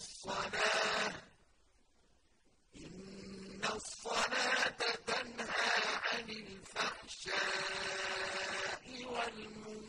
الصلاة. إن الصلاة تنهى عن الفحشاء والمنكر.